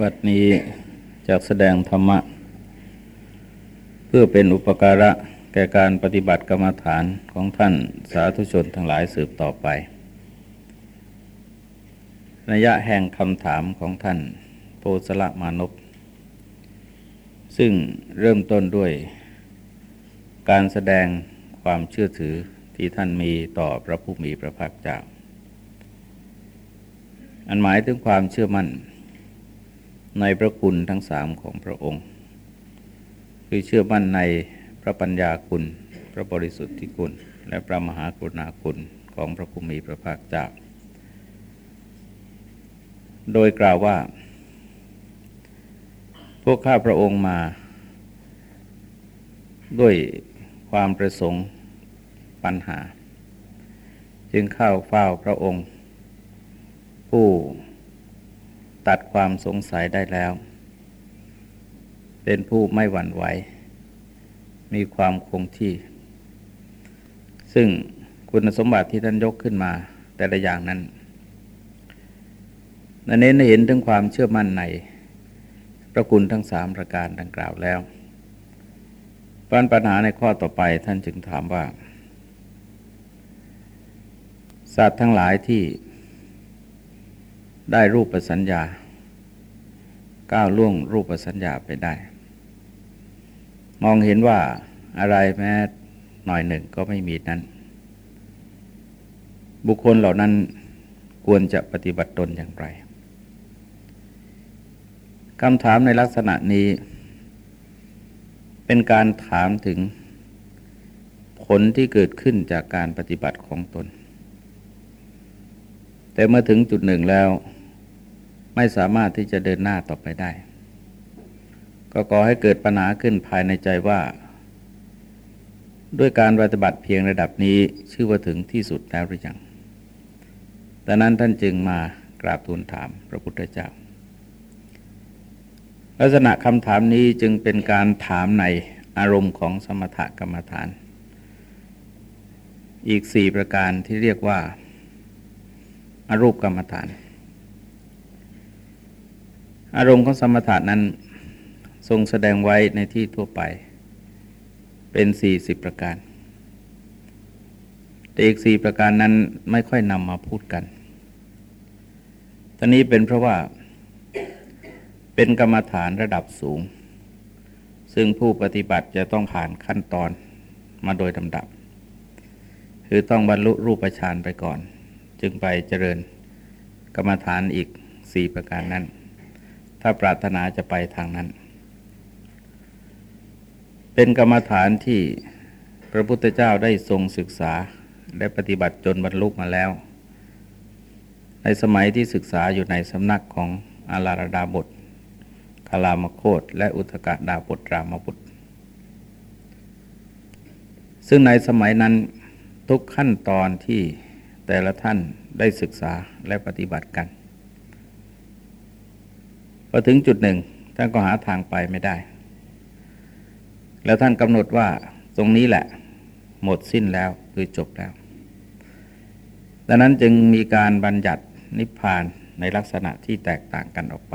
บัดนี้จากแสดงธรรมะ เพื่อเป็นอุปการะแก่การปฏิบัติกรรมฐานของท่านสาธุชนทั้งหลายสืบต่อไป ระยะแห่งคำถามของท่านโพสละมานพซึ่งเริ่มต้นด้วย การแสดงความเชื่อถือที่ท่านมีต่อพระผู้มีพระภาคเจ้า อันหมายถึงความเชื่อมั่น ในพระคุณทั้งสามของพระองค์ คือเชื่อมั่นในพระปัญญาคุณ พระบริสุทธิคุณ และพระมหากรุณาคุณของพระภูมิพระภาคเจ้า โดยกล่าวว่า พวกข้าพระองค์มา ด้วยความประสงค์ปัญหา จึงเข้าเฝ้าพระองค์ ผู้ ตัดความสงสัยได้แล้ว เป็นผู้ไม่หวั่นไหว มีความคงที่ ซึ่งคุณสมบัติที่ท่านยกขึ้นมาแต่ละอย่างนั้นนั้นเน้นเห็นถึงความเชื่อมั่นในพระคุณทั้งสามประการดังกล่าวแล้วปัญปัญหาในข้อต่อไปท่านจึงถามว่า สัตว์ทั้งหลายที่ได้รูปสัญญา ก้าวล่วงรูปสัญญาไปได้ มองเห็นว่าอะไรแม้หน่อยหนึ่งก็ไม่มีนั้น บุคคลเหล่านั้นควรจะปฏิบัติตนอย่างไรคำถามในลักษณะนี้ เป็นการถามถึงผลที่เกิดขึ้นจากการปฏิบัติของตน แต่เมื่อถึงจุดหนึ่งแล้ว ไม่สามารถที่จะเดินหน้าต่อไปได้ ก็ก่อให้เกิดปัญหาขึ้นภายในใจว่า ด้วยการปฏิบัติเพียงระดับนี้ชื่อว่าถึงที่สุดแล้วหรือยังดังนั้นท่านจึงมากราบทูลถามพระพุทธเจ้า ลักษณะคำถามนี้จึงเป็นการถามในอารมณ์ของสมถกรรมฐาน อีกสี่ประการที่เรียกว่าอารูปกรรมฐาน อารมณ์ของสมถะนั้นทรงแสดงไว้ในที่ทั่วไป เป็นสี่สิบประการ แต่อีกสี่ประการนั้นไม่ค่อยนำมาพูดกัน ตอนนี้เป็นเพราะว่าเป็นกรรมฐานระดับสูง ซึ่งผู้ปฏิบัติจะต้องผ่านขั้นตอนมาโดยลำดับ คือต้องบรรลุรูปฌานไปก่อน จึงไปเจริญกรรมฐานอีกสี่ประการนั้น ถ้าปรารถนาจะไปทางนั้น เป็นกรรมฐานที่พระพุทธเจ้าได้ทรงศึกษาและปฏิบัติจนบรรลุมาแล้ว ในสมัยที่ศึกษาอยู่ในสำนักของอาลาดาบทคาลามโคตและอุทกดาบทรามบุตร ซึ่งในสมัยนั้นทุกขั้นตอนที่แต่ละท่านได้ศึกษาและปฏิบัติกัน พอถึงจุดหนึ่งท่านก็หาทางไปไม่ได้ แล้วท่านกำหนดว่าตรงนี้แหละ หมดสิ้นแล้วคือจบแล้วดังนั้นจึงมีการบัญญัตินิพพานในลักษณะที่แตกต่างกันออกไป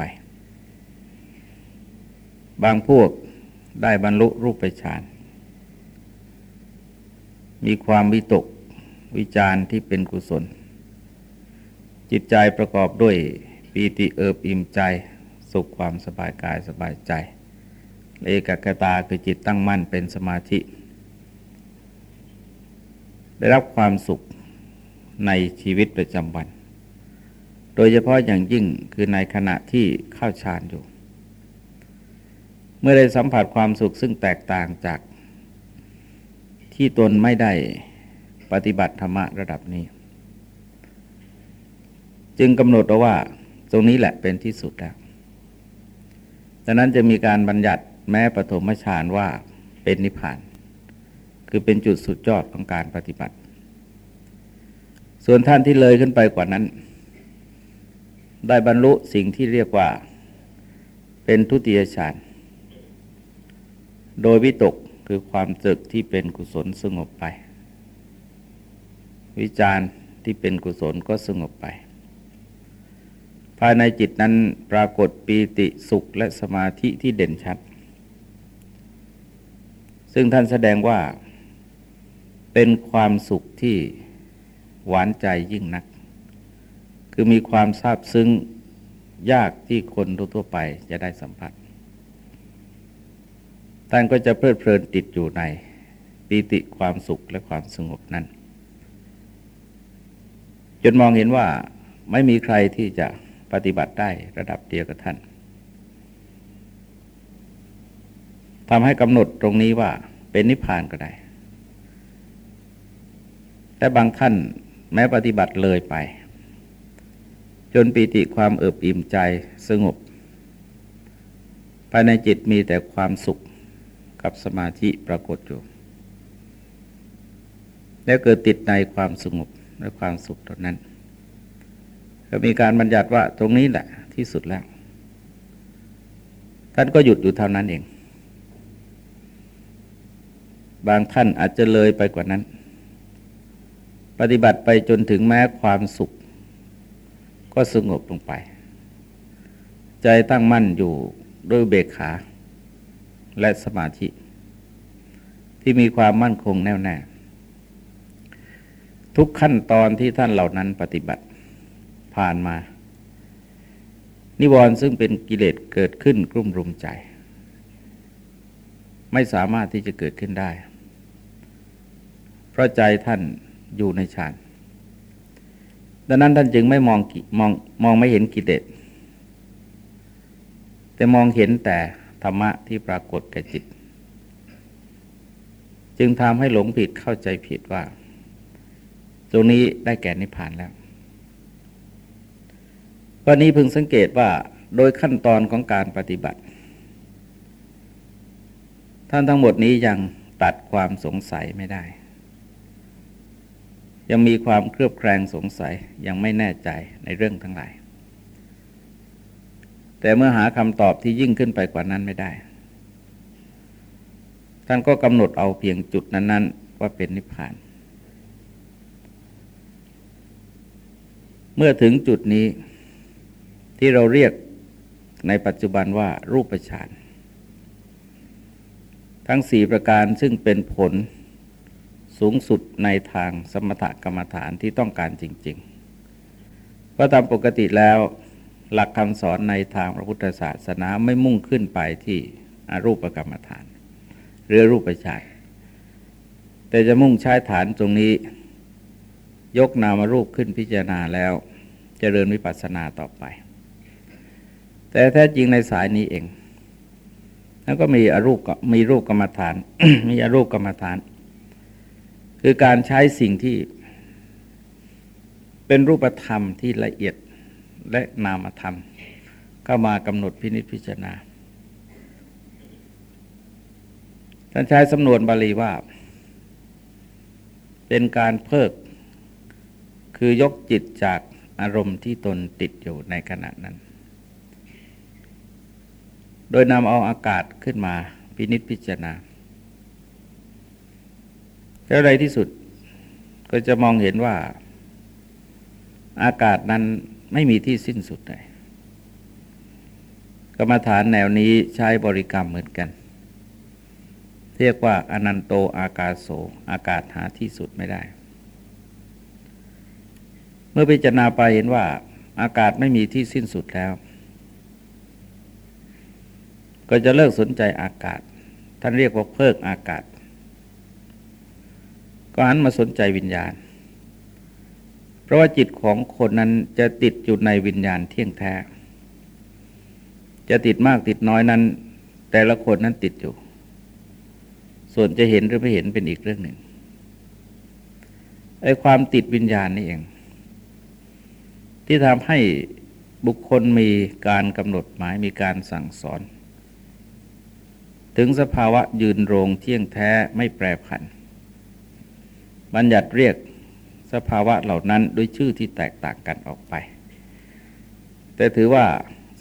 บางพวกได้บรรลุรูปไปฌาน มีความวิตกวิจารณ์ที่เป็นกุศล จิตใจประกอบด้วยปีติเอิบอิ่มใจ สุขความสบายกายสบายใจเอกกตาคือจิตตั้งมั่นเป็นสมาธิ ได้รับความสุขในชีวิตประจำวัน โดยเฉพาะอย่างยิ่งคือในขณะที่เข้าฌานอยู่ เมื่อได้สัมผัสความสุขซึ่งแตกต่างจากที่ตนไม่ได้ปฏิบัติธรรมะระดับนี้ จึงกำหนดว่าตรงนี้แหละเป็นที่สุดแล้ว ดังนั้นจะมีการบัญญัติแม้ปฐมฌานว่าเป็นนิพพาน คือเป็นจุดสุดยอดของการปฏิบัติ ส่วนท่านที่เลยขึ้นไปกว่านั้น ได้บรรลุสิ่งที่เรียกว่า เป็นทุติยฌานโดยวิตกคือความจึกที่เป็นกุศลสงบไป วิจารณ์ที่เป็นกุศลก็สงบไป ภายในจิตนั้นปรากฏปีติสุขและสมาธิที่เด่นชัด ซึ่งท่านแสดงว่าเป็นความสุขที่หวานใจยิ่งนัก คือมีความซาบซึ้งยากที่คนทั่วไปจะได้สัมผัส ท่านก็จะเพลิดเพลินติดอยู่ในปีติความสุขและความสงบนั้น จนมองเห็นว่าไม่มีใครที่จะ ปฏิบัติได้ระดับเดียวกับท่านทำให้กำหนดตรงนี้ว่าเป็นนิพพานก็ได้แต่บางท่านแม้ปฏิบัติเลยไป จนปีติความเอิบอิ่มใจสงบ ภายในจิตมีแต่ความสุขกับสมาธิปรากฏอยู่ แล้วเกิดติดในความสงบและความสุขตรงนั้น ก็มีการบัญญัติว่าตรงนี้แหละที่สุดแล้ว ท่านก็หยุดอยู่เท่านั้นเอง บางท่านอาจจะเลยไปกว่านั้น ปฏิบัติไปจนถึงแม้ความสุข ก็สงบลงไป ใจตั้งมั่นอยู่ด้วยเบกขา และสมาธิ ที่มีความมั่นคงแน่วแน่ ทุกขั้นตอนที่ท่านเหล่านั้นปฏิบัติ ผ่านมา นิวรณ์ซึ่งเป็นกิเลสเกิดขึ้นกลุ่มรุมใจ ไม่สามารถที่จะเกิดขึ้นได้ เพราะใจท่านอยู่ในฌานดังนั้นท่านจึงไม่มองมองมองไม่เห็นกิเลสแต่มองเห็นแต่ธรรมะที่ปรากฏแก่จิต จึงทำให้หลงผิดเข้าใจผิดว่า ตรงนี้ได้แก่นิพพานแล้ว วันนี้พึงสังเกตว่าโดยขั้นตอนของการปฏิบัติ ท่านทั้งหมดนี้ยังตัดความสงสัยไม่ได้ ยังมีความเครือบแคลงสงสัยยังไม่แน่ใจในเรื่องทั้งหลาย แต่เมื่อหาคำตอบที่ยิ่งขึ้นไปกว่านั้นไม่ได้ ท่านก็กำหนดเอาเพียงจุดนั้น ๆ ว่าเป็นนิพพาน เมื่อถึงจุดนี้ ที่เราเรียกในปัจจุบันว่ารูปฌานทั้งสี่ประการซึ่งเป็นผลสูงสุดในทางสมถกรรมฐานที่ต้องการจริงๆ เพราะตามปกติแล้วหลักคำสอนในทางพระพุทธศาสนาไม่มุ่งขึ้นไปที่อรูปกรรมฐาน หรือรูปฌานแต่จะมุ่งใช้ฐานตรงนี้ ยกนามารูปขึ้นพิจารณาแล้วจเจริญวิปัสสนาต่อไป แต่แท้จริงในสายนี้เอง แล้วก็มีอรูปมีรูปกรรมฐาน มีอรูปกรรมฐาน คือการใช้สิ่งที่เป็นรูปธรรมที่ละเอียดและนามธรรมก็มากำหนดพินิจพิจารณาท่านใช้สำนวนบาลีว่า เป็นการเพิก คือยกจิตจากอารมณ์ที่ตนติดอยู่ในขณะนั้น โดยนำเอาอากาศขึ้นมาพินิจพิจารณา แล้วในที่สุดก็จะมองเห็นว่า อากาศนั้นไม่มีที่สิ้นสุดเลยกรรมฐานแนวนี้ใช้บริกรรมเหมือนกัน เรียกว่าอนันโตอากาโสอากาศหาที่สุดไม่ได้ เมื่อพิจารณาไปเห็นว่า อากาศไม่มีที่สิ้นสุดแล้ว ก็จะเลิกสนใจอากาศ ท่านเรียกว่าเพิกอากาศ ก็หันมาสนใจวิญญาณ เพราะว่าจิตของคนนั้นจะติดอยู่ในวิญญาณเที่ยงแท้ จะติดมากติดน้อยนั้น แต่ละคนนั้นติดอยู่ ส่วนจะเห็นหรือไม่เห็นเป็นอีกเรื่องหนึ่งไอ้ความติดวิญญาณนี่เอง ที่ทำให้บุคคลมีการกำหนดหมายมีการสั่งสอน ถึงสภาวะยืนโรงเที่ยงแท้ไม่แปรผัน บัญญัติเรียกสภาวะเหล่านั้นด้วยชื่อที่แตกต่างกันออกไป แต่ถือว่า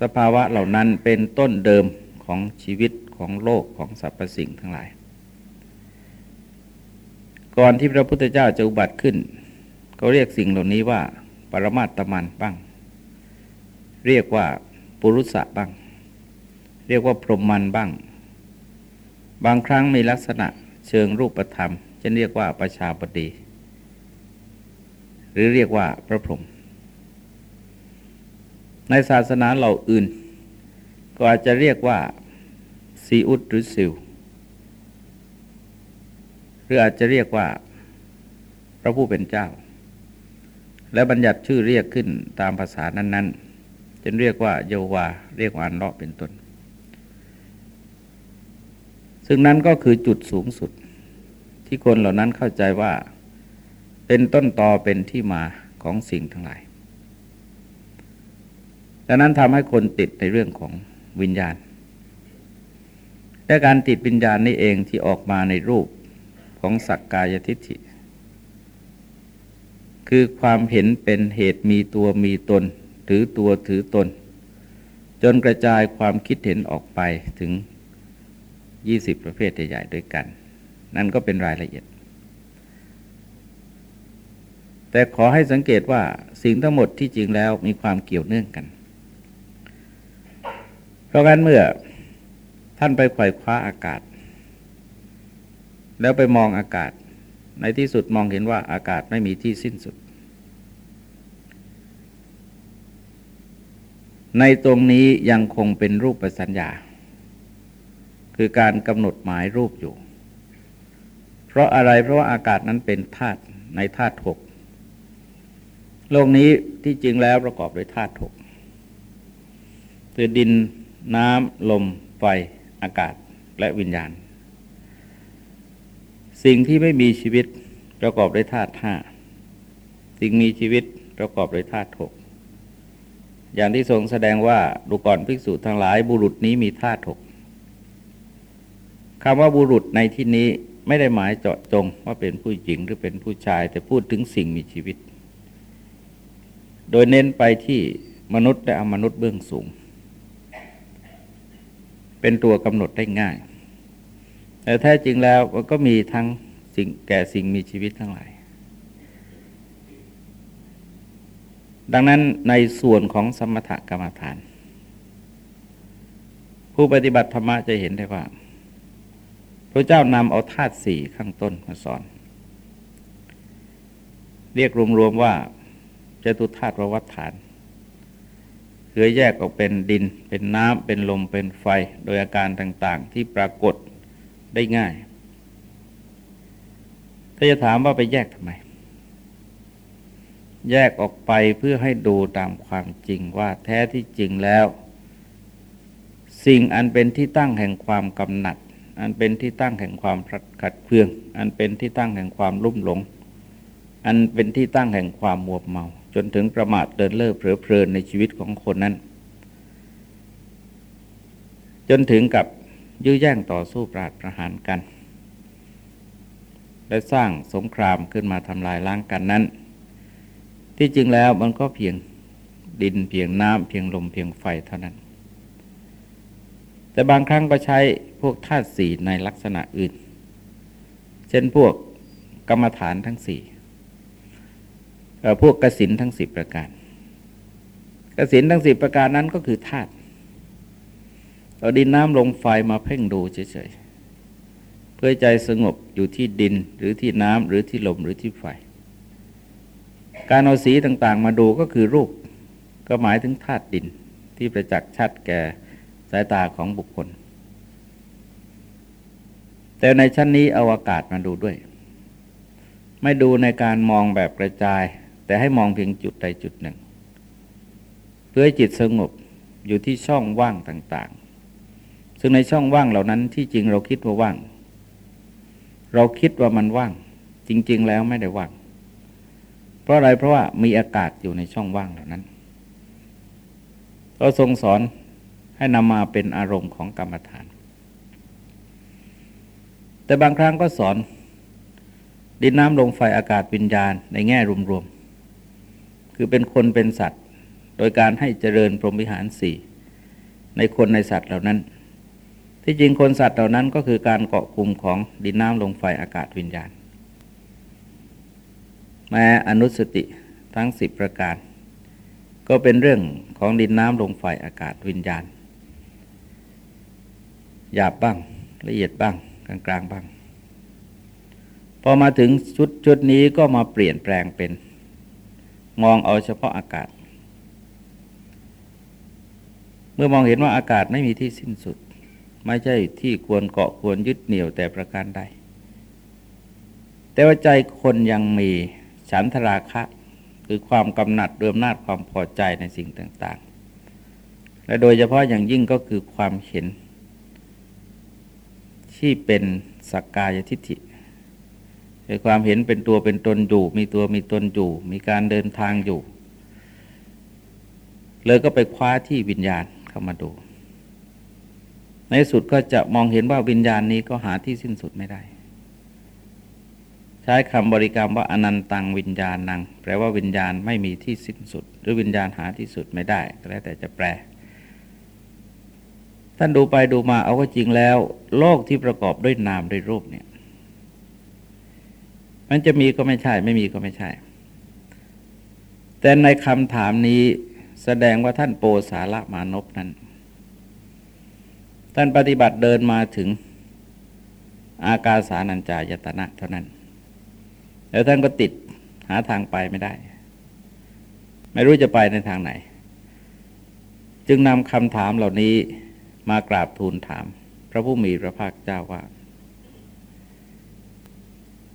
สภาวะเหล่านั้นเป็นต้นเดิมของชีวิตของโลกของสรรพสิ่งทั้งหลาย ก่อนที่พระพุทธเจ้าจะอุบัติขึ้นเขาเรียกสิ่งเหล่านี้ว่า ปรมาตมันบ้าง เรียกว่าปุรุษะบ้าง เรียกว่าพรหมันบ้าง บางครั้งมีลักษณะเชิงรูปธรรมจะเรียกว่าประชาบดี หรือเรียกว่าพระพรหมในศาสนาเหล่าอื่น ก็อาจจะเรียกว่าซีอุดหรือซิวหรืออาจจะเรียกว่าพระผู้เป็นเจ้า และบัญญัติชื่อเรียกขึ้นตามภาษานั้น ๆจนเรียกว่าโยวา เรียกว่าอันเลาะเป็นต้น ซึ่งนั้นก็คือจุดสูงสุด ที่คนเหล่านั้นเข้าใจว่า เป็นต้นตอเป็นที่มาของสิ่งทั้งหลายดังนั้นทำให้คนติดในเรื่องของวิญญาณ และการติดวิญญาณนี่เองที่ออกมาในรูปของสักกายทิฏฐิ คือความเห็นเป็นเหตุมีตัวมีตน ถือตัวถือตน จนกระจายความคิดเห็นออกไปถึง 20 ประเภทใหญ่ๆด้วยกัน นั่นก็เป็นรายละเอียด แต่ขอให้สังเกตว่าสิ่งทั้งหมดที่จริงแล้วมีความเกี่ยวเนื่องกัน เพราะงั้นเมื่อท่านไปไขว่คว้าอากาศ แล้วไปมองอากาศ ในที่สุดมองเห็นว่าอากาศไม่มีที่สิ้นสุด ในตรงนี้ยังคงเป็นรูปประสัญญา คือการกำหนดหมายรูปอยู่ เพราะอะไรเพราะว่าอากาศนั้นเป็นธาตุในธาตุหกโลกนี้ที่จริงแล้วประกอบด้วยธาตุหกคือดินน้ำลม ไฟ อากาศและวิญญาณ สิ่งที่ไม่มีชีวิตประกอบด้วยธาตุห้าสิ่งมีชีวิตประกอบด้วยธาตุหกอย่างที่ทรงแสดงว่าดูก่อนภิกษุทั้งหลายบุรุษนี้มีธาตุหก คำว่าบุรุษในที่นี้ไม่ได้หมายเจาะจงว่าเป็นผู้หญิงหรือเป็นผู้ชาย แต่พูดถึงสิ่งมีชีวิต โดยเน้นไปที่มนุษย์และอมนุษย์เบื้องสูง เป็นตัวกำหนดได้ง่าย แต่แท้จริงแล้วมันก็มีทั้งสิ่งแก่สิ่งมีชีวิตทั้งหลาย ดังนั้นในส่วนของสมถกรรมฐาน ผู้ปฏิบัติธรรมะจะเห็นได้ว่า พระเจ้านำเอาธาตุสี่ข้างต้นมาสอน เรียกรวมๆว่าจตุธาตุวัติฐานคือแยกออกเป็นดิน เป็นน้ำเป็นลมเป็นไฟ โดยอาการต่างๆ ที่ปรากฏได้ง่าย ถ้าจะถามว่าไปแยกทำไม แยกออกไปเพื่อให้ดูตามความจริงว่าแท้ที่จริงแล้ว สิ่งอันเป็นที่ตั้งแห่งความกำหนัด อันเป็นที่ตั้งแห่งความขัดเคือง อันเป็นที่ตั้งแห่งความลุ่มหลง อันเป็นที่ตั้งแห่งความมัวเมา จนถึงประมาทเดินเล่อเผลอเพลินในชีวิตของคนนั้น จนถึงกับยื้อแย่งต่อสู้ปราดประหารกัน และสร้างสงครามขึ้นมาทำลายล้างกันนั้น ที่จริงแล้วมันก็เพียงดินเพียงน้ำเพียงลมเพียงไฟเท่านั้น แต่บางครั้งก็ใช้พวกธาตุสี่ในลักษณะอื่น เช่นพวกกรรมฐานทั้งสี่พวกกสินทั้งสิบประการกสินทั้งสิบประการนั้นก็คือธาตุเอาดินน้ำลงไฟมาเพ่งดูเฉยๆ เพื่อใจสงบอยู่ที่ดินหรือที่น้ำหรือที่ลมหรือที่ไฟ การเอาสีต่างๆมาดูก็คือรูป ก็หมายถึงธาตุดินที่ประจักษ์ชัดแก่ สายตาของบุคคล แต่ในชั้นนี้เอาอากาศมาดูด้วย ไม่ดูในการมองแบบกระจาย แต่ให้มองเพียงจุดใดจุดหนึ่ง เพื่อให้จิตสงบอยู่ที่ช่องว่างต่างๆ ซึ่งในช่องว่างเหล่านั้นที่จริงเราคิดว่าว่าง เราคิดว่ามันว่าง จริง ๆ แล้วไม่ได้ว่าง เพราะอะไรเพราะว่ามีอากาศอยู่ในช่องว่างเหล่านั้น เราทรงสอน ให้นำมาเป็นอารมณ์ของกรรมฐาน แต่บางครั้งก็สอน ดินน้ำลมไฟอากาศวิญญาณในแง่รวมคือเป็นคนเป็นสัตว์ โดยการให้เจริญพรหมวิหารสี่ในคนในสัตว์เหล่านั้น ที่จริงคนสัตว์เหล่านั้นก็คือการเกาะกลุ่มของดินน้ำลมไฟอากาศวิญญาณ แม้อนุสติทั้งสิบประการก็เป็นเรื่องของดินน้ำลมไฟอากาศวิญญาณ หยาบบ้าง ละเอียดบ้าง กลางกลางบ้าง พอมาถึงชุดชุดนี้ก็มาเปลี่ยนแปลงเป็น มองเอาเฉพาะอากาศ เมื่อมองเห็นว่าอากาศไม่มีที่สิ้นสุด ไม่ใช่ที่ควรเกาะควรยึดเหนี่ยวแต่ประการใดแต่ว่าใจคนยังมีฉันทราคะ คือความกำหนัดเรื่มนาจความพอใจในสิ่งต่าง ๆ และโดยเฉพาะอย่างยิ่งก็คือความเห็น ที่เป็นสักกายทิฏฐิคือความเห็นเป็นตัวเป็นตนอยู่ มีตัวมีตนอยู่ มีการเดินทางอยู่ เลยก็ไปคว้าที่วิญญาณเข้ามาดู ในสุดก็จะมองเห็นว่าวิญญาณนี้ก็หาที่สิ้นสุดไม่ได้ ใช้คำบริกรรมว่าอนันตังวิญญาณนัง แปลว่าวิญญาณไม่มีที่สิ้นสุด หรือวิญญาณหาที่สุดไม่ได้ ก็แล้วแต่จะแปล ท่านดูไปดูมาเอาก็จริงแล้ว โลกที่ประกอบด้วยนามด้วยรูปเนี่ย มันจะมีก็ไม่ใช่ ไม่มีก็ไม่ใช่ แต่ในคำถามนี้แสดงว่าท่านโปสาละมานพนั้น ท่านปฏิบัติเดินมาถึงอากาสานัญจายตนะเท่านั้น แล้วท่านก็ติดหาทางไปไม่ได้ ไม่รู้จะไปในทางไหน จึงนำคำถามเหล่านี้ มากราบทูลถาม พระผู้มีพระภาคเจ้าว่า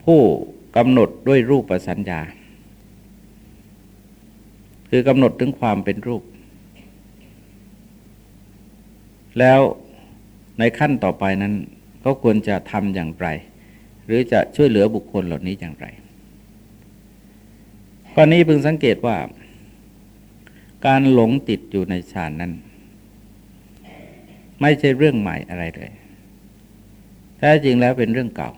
ผู้กำหนดด้วยรูปสัญญา คือกำหนดถึงความเป็นรูป แล้วในขั้นต่อไปนั้น ก็ควรจะทำอย่างไร หรือจะช่วยเหลือบุคคลเหล่านี้อย่างไรข้อนี้พึงสังเกตว่า การหลงติดอยู่ในฌานนั้น ไม่ใช่เรื่องใหม่อะไรเลย แท้จริงแล้วเป็นเรื่องเก่า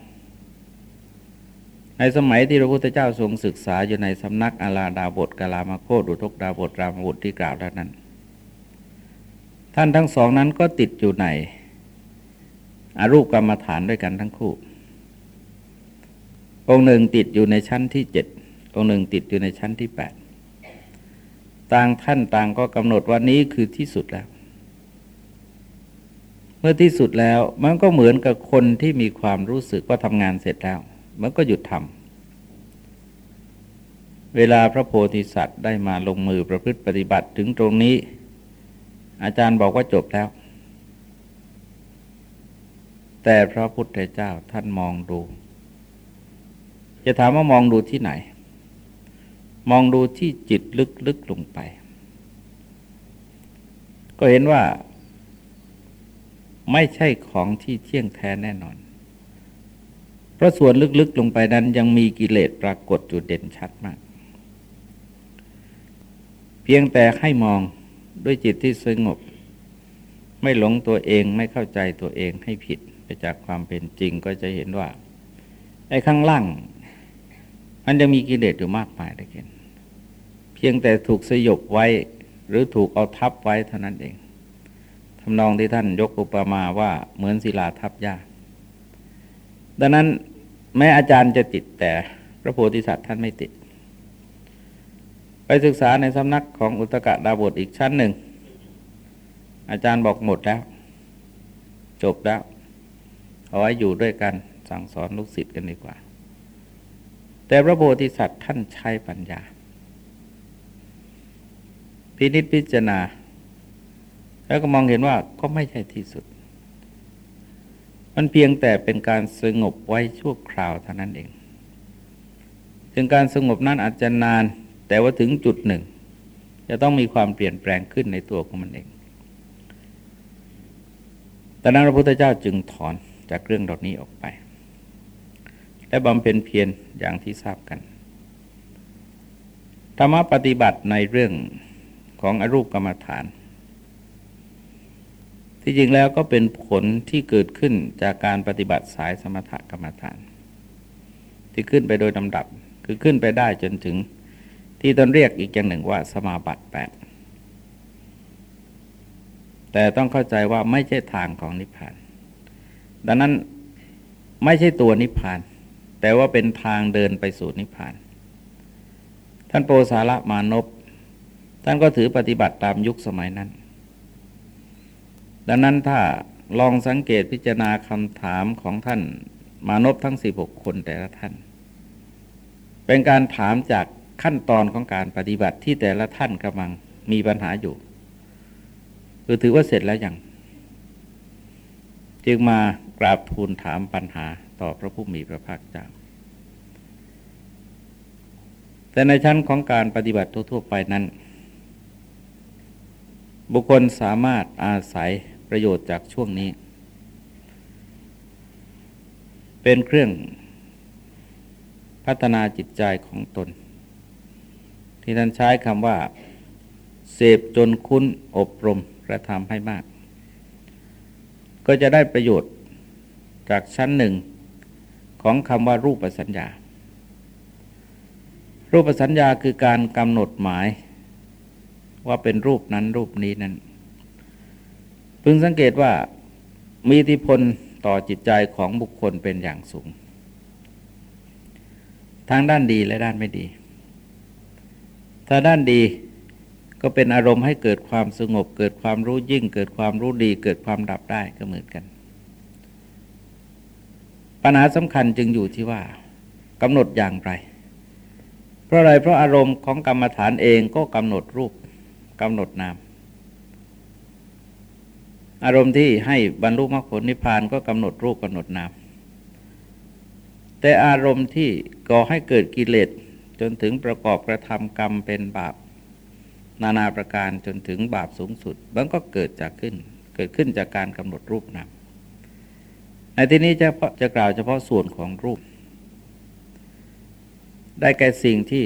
ในสมัยที่พระพุทธเจ้าทรงศึกษาอยู่ในสำนักอาลาดาบทกาลามาโคดุทกดาบทรามบุตรที่กล่าวด้านนั้น ท่านทั้งสองนั้นก็ติดอยู่ในอารูปกรรมฐานด้วยกันทั้งคู่ องค์หนึ่งติดอยู่ในชั้นที่เจ็ดองค์หนึ่งติดอยู่ในชั้นที่แปดต่างท่านต่างก็กำหนดว่านี้คือที่สุดแล้ว เมื่อที่สุดแล้วมันก็เหมือนกับคนที่มีความรู้สึกว่าทำงานเสร็จแล้ว มันก็หยุดทำเวลาพระโพธิสัตว์ได้มาลงมือประพฤติปฏิบัติถึงตรงนี้ อาจารย์บอกว่าจบแล้ว แต่พระพุทธเจ้าท่านมองดู จะถามว่ามองดูที่ไหน มองดูที่จิตลึกๆลงไป ก็เห็นว่า ไม่ใช่ของที่เที่ยงแท้แน่นอน เพราะส่วนลึกๆลงไปนั้นยังมีกิเลสปรากฏอยู่เด่นชัดมาก เพียงแต่ให้มองด้วยจิตที่สงบ ไม่หลงตัวเองไม่เข้าใจตัวเองให้ผิดไปจากความเป็นจริงก็จะเห็นว่าไอ้ข้างล่างมันยังมีกิเลสอยู่มากมายเลยกันเพียงแต่ถูกสยบไว้หรือถูกเอาทับไว้เท่านั้นเอง ทำนองที่ท่านยกอุปมาว่าเหมือนศิลาทับหญ้า ดังนั้นแม้อาจารย์จะติดแต่พระโพธิสัตว์ท่านไม่ติด ไปศึกษาในสำนักของอุตกะดาบทอีกชั้นหนึ่ง อาจารย์บอกหมดแล้ว จบแล้ว เอาไว้อยู่ด้วยกันสั่งสอนลูกศิษย์กันดีกว่า แต่พระโพธิสัตว์ท่านใช้ปัญญา พินิจพิจารณา แล้วก็มองเห็นว่าก็ไม่ใช่ที่สุด มันเพียงแต่เป็นการสงบไว้ชั่วคราวเท่านั้นเอง ถึงการสงบนั้นอาจจะนาน แต่ว่าถึงจุดหนึ่ง จะต้องมีความเปลี่ยนแปลงขึ้นในตัวของมันเองแต่นั้นพระพุทธเจ้าจึงถอนจากเรื่องเหล่านี้ออกไป และบำเพ็ญเพียรอย่างที่ทราบกัน ธรรมปฏิบัติในเรื่องของอรูปกรรมฐาน ที่จริงแล้วก็เป็นผลที่เกิดขึ้นจากการปฏิบัติสายสมถกรรมฐาน ที่ขึ้นไปโดยลำดับคือขึ้นไปได้จนถึงที่ตนเรียกอีกอย่างหนึ่งว่าสมาบัติแปดแต่ต้องเข้าใจว่าไม่ใช่ทางของนิพพาน ดังนั้นไม่ใช่ตัวนิพพาน แต่ว่าเป็นทางเดินไปสู่นิพพาน ท่านโปสาระมานพท่านก็ถือปฏิบัติตามยุคสมัยนั้น ดังนั้นถ้าลองสังเกตพิจารณาคำถามของท่านมานพทั้ง 16 คนแต่ละท่าน เป็นการถามจากขั้นตอนของการปฏิบัติที่แต่ละท่านกำลังมีปัญหาอยู่คือถือว่าเสร็จแล้วยังจึงมากราบทูลถามปัญหาต่อพระผู้มีพระภาคเจ้าแต่ในชั้นของการปฏิบัติทั่วๆไปนั้น บุคคลสามารถอาศัย ประโยชน์จากช่วงนี้ เป็นเครื่องพัฒนาจิตใจของตน ที่ท่านใช้คำว่า เสพจนคุ้นอบรมกระทำให้มาก ก็จะได้ประโยชน์จากชั้นหนึ่งของคำว่ารูปสัญญา รูปสัญญาคือการกำหนดหมายว่าเป็นรูปนั้นรูปนี้นั้น พึงสังเกตว่ามีอิทธิพลต่อจิตใจของบุคคลเป็นอย่างสูงทางด้านดีและด้านไม่ดี ถ้าด้านดีก็เป็นอารมณ์ให้เกิดความสงบ เกิดความรู้ยิ่ง เกิดความรู้ดี เกิดความดับได้ก็เหมือนกัน ปัญหาสำคัญจึงอยู่ที่ว่ากำหนดอย่างไร เพราะอะไรเพราะอารมณ์ของกรรมฐานเองก็กำหนดรูปกำหนดนาม อารมณ์ที่ให้บรรลุมรรคผลนิพพานก็กำหนดรูปกำหนดนามแต่อารมณ์ที่ก่อให้เกิดกิเลสจนถึงประกอบกระทำกรรมเป็นบาป นานาประการจนถึงบาปสูงสุดมันก็เกิดจากขึ้น เกิดขึ้นจากการกำหนดรูปนามในที่นี้จะจะกล่าวเฉพาะส่วนของรูป ได้แก่สิ่งที่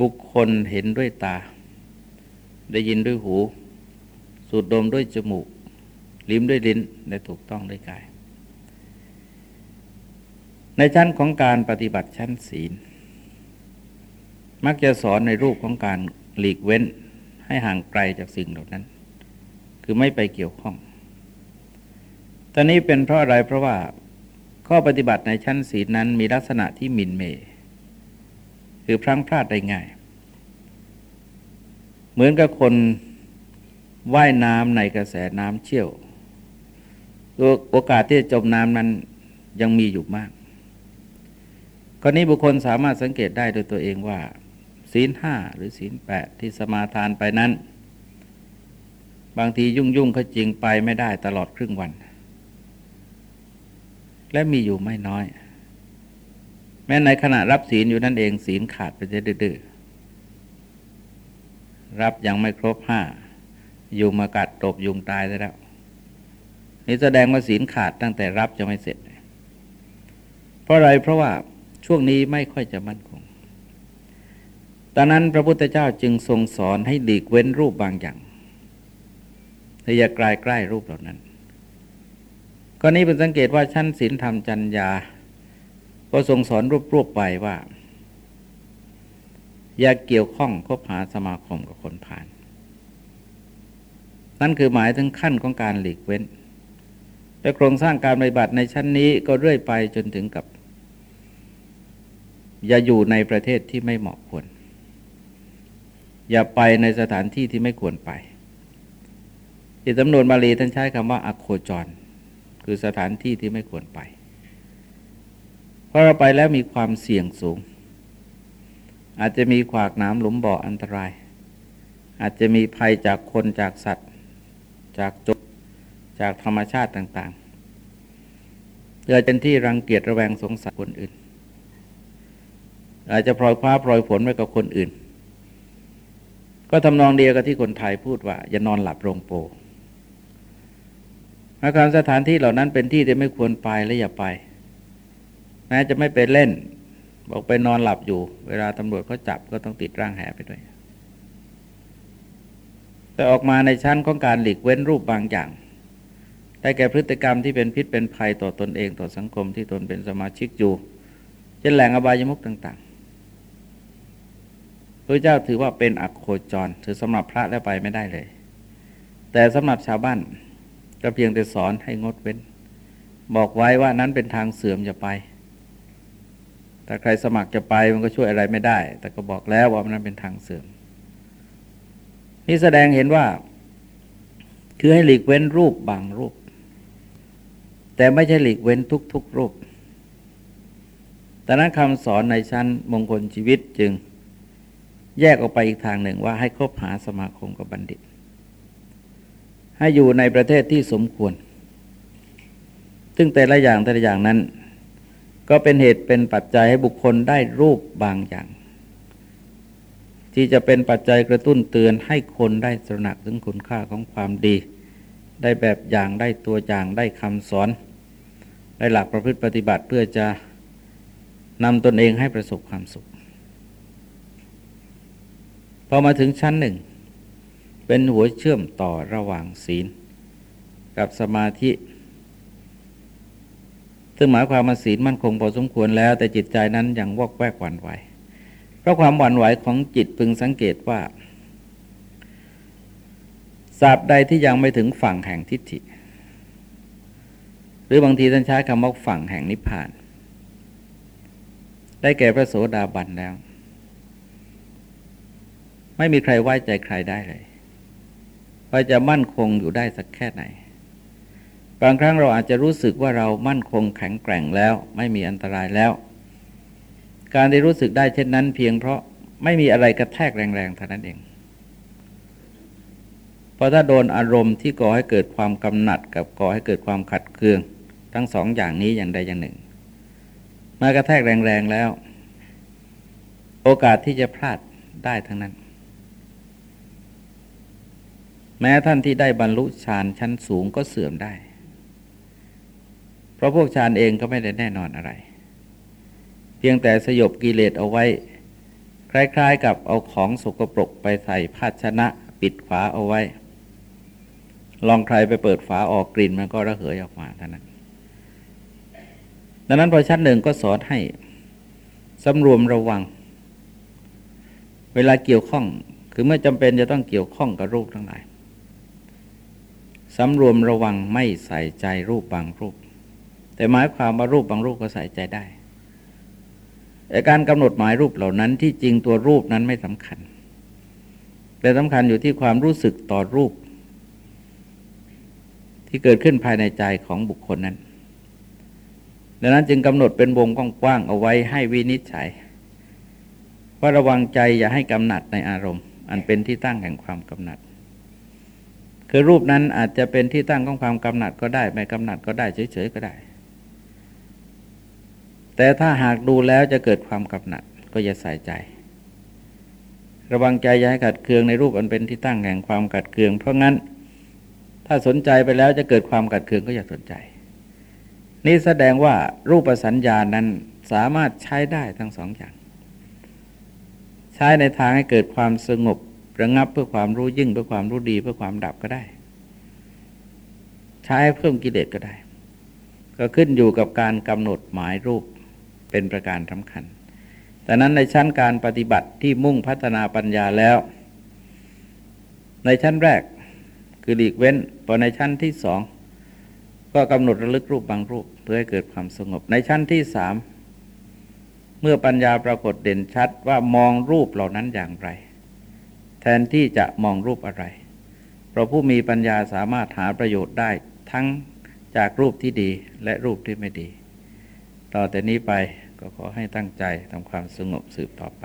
บุคคลเห็นด้วยตา ได้ยินด้วยหู สูดดมด้วยจมูก ลิ้มด้วยลิ้นได้ถูกต้องด้วยกาย ในชั้นของการปฏิบัติชั้นศีล มักจะสอนในรูปของการหลีกเว้นให้ห่างไกลจากสิ่งเหล่านั้น คือไม่ไปเกี่ยวข้อง ตอนนี้เป็นเพราะอะไรเพราะว่าข้อปฏิบัติในชั้นศีลนั้นมีลักษณะที่มินเม คือพลั้งพลาดได้ง่าย เหมือนกับคน ว่ายน้ำในกระแสน้ำเชี่ยวโอกาสที่จะจมน้ำนั้นยังมีอยู่มากกรณีบุคคลสามารถสังเกตได้โดยตัวเองว่าศีลห้าหรือศีลแปดที่สมาทานไปนั้น บางทียุ่งยุ่งก็จริงไปไม่ได้ตลอดครึ่งวัน และมีอยู่ไม่น้อย แม้ในขณะรับศีลอยู่นั่นเองศีลขาดไปจะดื้อรับยังไม่ครบห้า ยุงมากัดตบยุงตายแล้ว นี่แสดงว่าศีลขาดตั้งแต่รับจะไม่เสร็จ เพราะอะไรเพราะว่าช่วงนี้ไม่ค่อยจะมั่นคงตอนนั้นพระพุทธเจ้าจึงทรงสอนให้ดีกเว้นรูปบางอย่างอย่ากลายใกล้รูปเหล่านั้นกรณีเป็นสังเกตว่าชั้นศีลธรรมจัญญาก็ทรงสอนรูปๆไปว่า อย่าเกี่ยวข้องคบหาสมาคมกับคนผ่าน นั่นคือหมายถึงขั้นของการหลีกเว้น และโครงสร้างการปฏิบัติในชั้นนี้ก็เรื่อยไปจนถึงกับ อย่าอยู่ในประเทศที่ไม่เหมาะควร อย่าไปในสถานที่ที่ไม่ควรไปในสำนวนบาลีท่านใช้คำว่าอโคจร คือสถานที่ที่ไม่ควรไป เพราะเราไปแล้วมีความเสี่ยงสูง อาจจะมีขวากน้ำหลุมบ่ออันตราย อาจจะมีภัยจากคนจากสัตว จากจุจากธรรมชาติต่างๆเกิดเป็นที่รังเกียจระแวงสงสารคนอื่น อาจจะพลอยคว้าพลอยผลไว้กับคนอื่น ก็ทำนองเดียวกับที่คนไทยพูดว่า อย่านอนหลับโรงโปอาการสถานที่เหล่านั้นเป็นที่ที่ไม่ควรไปและอย่าไปแม้จะไม่ไปเล่น บอกไปนอนหลับอยู่ เวลาตำรวจเขาจับก็ต้องติดร่างแหไปด้วย แต่ออกมาในชั้นของการหลีกเว้นรูปบางอย่าง ได้แก่พฤติกรรมที่เป็นพิษเป็นภัยต่อตอนเองต่อสังคมที่ตนเป็นสมาชิกอยู่เช่นแหล่งอบายมุกต่างๆพระเจ้าถือว่าเป็นอักโคจรถือสำหรับพระแล้วไปไม่ได้เลย แต่สำหรับชาวบ้านก็เพียงแต่สอนให้งดเว้น บอกไว้ว่านั้นเป็นทางเสื่อมจะไปแต่ใครสมัครจะไปมันก็ช่วยอะไรไม่ได้ แต่ก็บอกแล้วว่านั้นเป็นทางเสื่อม นี่แสดงเห็นว่า คือให้หลีกเว้นรูปบางรูป แต่ไม่ใช่หลีกเว้นทุก ๆ รูป แต่นั้นคำสอนในชั้นมงคลชีวิตจึงแยกออกไปอีกทางหนึ่งว่าให้คบหาสมาคมกับบัณฑิต ให้อยู่ในประเทศที่สมควร ซึ่งแต่ละอย่างแต่ละอย่างนั้น ก็เป็นเหตุเป็นปัจจัยให้บุคคลได้รูปบางอย่าง ที่จะเป็นปัจจัยกระตุ้นเตือนให้คนได้ตระหนักถึงคุณค่าของความดี ได้แบบอย่างได้ตัวอย่างได้คำสอน ได้หลักประพฤติปฏิบัติเพื่อจะนำตนเองให้ประสบความสุข พอมาถึงชั้นหนึ่ง เป็นหัวเชื่อมต่อระหว่างศีล กับสมาธิ ซึ่งหมายความมาศีลมั่นคงพอสมควรแล้ว แต่จิตใจนั้นยังวอกแวกหวั่นไหว เพราะความหวั่นไหวของจิตพึงสังเกตว่าสาบใดที่ยังไม่ถึงฝั่งแห่งทิฏฐิ หรือบางทีท่านใช้คำว่าฝั่งแห่งนิพพาน ได้แก่พระโสดาบันแล้ว ไม่มีใครไว้ใจใครได้เลยว่าจะมั่นคงอยู่ได้สักแค่ไหน บางครั้งเราอาจจะรู้สึกว่าเรามั่นคงแข็งแกร่งแล้ว ไม่มีอันตรายแล้ว การได้รู้สึกได้เช่นนั้น เพียงเพราะไม่มีอะไรกระแทกแรงๆเท่านั้นเองเพราะถ้าโดนอารมณ์ที่ก่อให้เกิดความกำหนัด กับก่อให้เกิดความขัดเคือง ทั้งสองอย่างนี้อย่างใดอย่างหนึ่ง มากระแทกแรงๆแล้ว โอกาสที่จะพลาดได้ทั้งนั้น แม้ท่านที่ได้บรรลุฌานชั้นสูงก็เสื่อมได้ เพราะพวกฌานเองก็ไม่ได้แน่นอนอะไร พียงแต่สยบกิเลสเอาไว้ คล้าย ๆ กับเอาของสกปรกไปใส่ภาชนะปิดฝาเอาไว้ ลองใครไปเปิดฝาออกกลิ่นมันก็ระเหยออกมาเท่านั้น ดังนั้นพอชั้นหนึ่งก็สอนให้สำรวมระวัง เวลาเกี่ยวข้องคือเมื่อจำเป็นจะต้องเกี่ยวข้องกับรูปทั้งหลายสำรวมระวังไม่ใส่ใจรูปบางรูป แต่หมายความว่ารูปบางรูปก็ใส่ใจได้ แต่การกำหนดหมายรูปเหล่านั้นที่จริงตัวรูปนั้นไม่สำคัญ แต่สำคัญอยู่ที่ความรู้สึกต่อรูป ที่เกิดขึ้นภายในใจของบุคคลนั้นดังนั้นจึงกำหนดเป็นวงกว้างๆเอาไว้ให้วินิจฉัยว่าระวังใจอย่าให้กำหนัดในอารมณ์ อันเป็นที่ตั้งแห่งความกำหนัด คือรูปนั้นอาจจะเป็นที่ตั้งของความกำหนัดก็ได้ ไม่กำหนัดก็ได้เฉยๆก็ได้ แต่ถ้าหากดูแล้วจะเกิดความกำหนัดก็อย่าใส่ใจ ระวังใจย่าให้ขัดเคืองในรูปอันเป็นที่ตั้งแห่งความขัดเคือง เพราะงั้นถ้าสนใจไปแล้วจะเกิดความขัดเคืองก็อย่าสนใจ นี่แสดงว่ารูปสัญญานั้นสามารถใช้ได้ทั้งสองอย่าง ใช้ในทางให้เกิดความสงบระงับเพื่อความรู้ยิ่งเพื่อความรู้ดีเพื่อความดับก็ได้ ใช้เพิ่มกิเลสก็ได้ ก็ขึ้นอยู่กับการกำหนดหมายรูป เป็นประการสำคัญ แต่นั้นในชั้นการปฏิบัติที่มุ่งพัฒนาปัญญาแล้ว ในชั้นแรกคือหลีกเว้น พอในชั้นที่สองก็กำหนดระลึกรูปบางรูป เพื่อให้เกิดความสงบ ในชั้นที่สามเมื่อปัญญาปรากฏเด่นชัดว่ามองรูปเหล่านั้นอย่างไร แทนที่จะมองรูปอะไร เพราะผู้มีปัญญาสามารถหาประโยชน์ได้ทั้งจากรูปที่ดีและรูปที่ไม่ดี ต่อแต่นี้ไป ก็ขอให้ตั้งใจทำความสงบสืบต่อไป